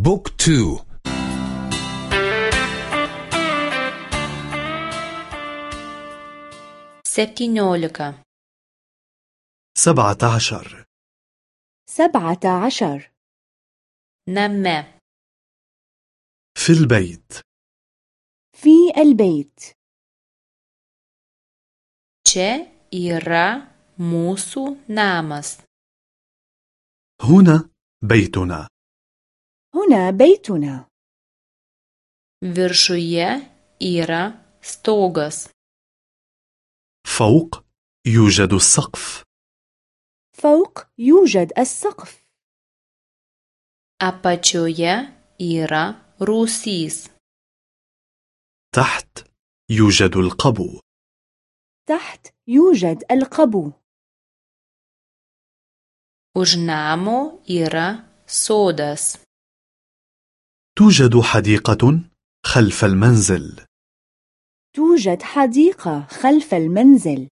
بوك تو. septyniolika سبعة عشر. سبعة عشر. name في البيت. في البيت. čia yra mūsų namas هنا بيتنا. هنا بيتنا. Viršuje yra stogas. فوق يوجد السقف. فوق يوجد السقف. Apačioje yra rūsys. تحت يوجد القبو. تحت يوجد القبو. Už namo yra sodas. توجد حديقة خلف المنزل. توجد حديقة خلف المنزل.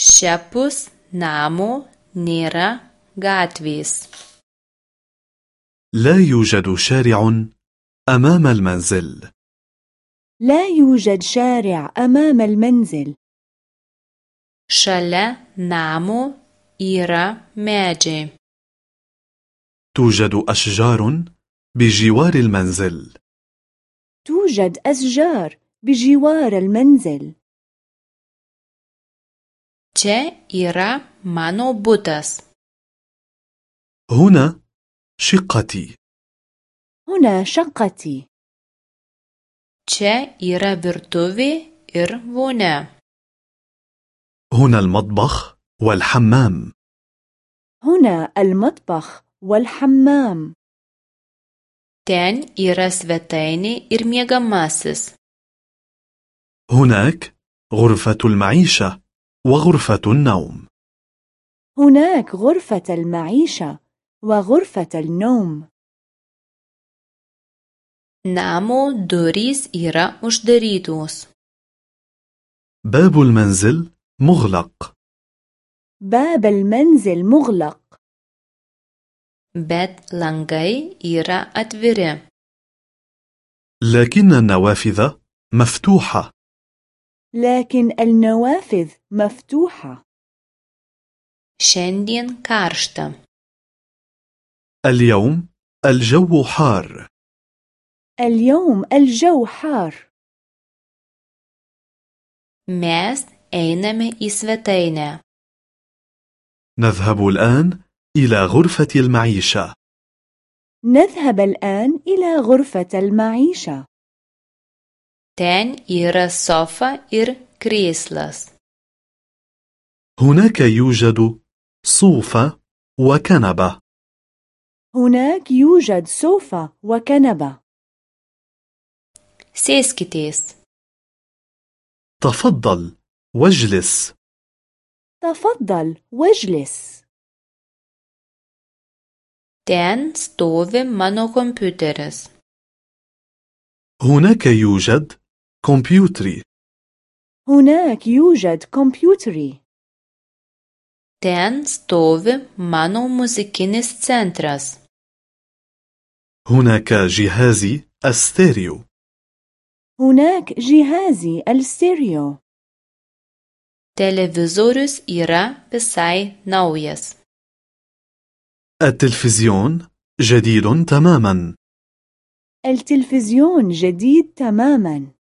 Šiapus namo nėra gatvės. لا يوجد شارع أمام المنزل. لا يوجد شارع أمام المنزل. Šalia namo yra medžiai. توجد أشجار بجوار المنزل. توجد أشجار بجوار المنزل. Čia yra mano butas هنا شقتي. هنا شقتي. Čia yra virtuvė ir vonia هنا المطبخ والحمام. هنا المطبخ والحمام. Ten yra svetainė ir miegamasis هناك غرفة المعيشة وغرفة النوم. هناك غرفة المعيشة وغرفة النوم. Namo durys yra uždarytos. باب المنزل مغلق. باب المنزل مغلق. Bet langai yra atviri لكن النوافذ مفتوحة. لكن النوافذ مفتوحة. šiandien karšta اليوم الجو حار. اليوم الجو حار. mes einame į svetainę نذهب الآن إلى غرفة المعيشة. نذهب الآن إلى غرفة المعيشة. ten yra sofa ir krėslas هناك يوجد صوفة وكنبة. هناك يوجد سوفة وكنبة. sėskitės تفضل واجلس. تفضل واجلس. Ten stovi mano kompiuteris هناك يوجد كمبيوتري هناك يوجد كمبيوتري ten stovi mano muzikinis centras هناك جهازي الستيريو هناك جهازي الستيريو televizorius yra visai naujas التلفزيون جديد تماما. التلفزيون جديد تماما.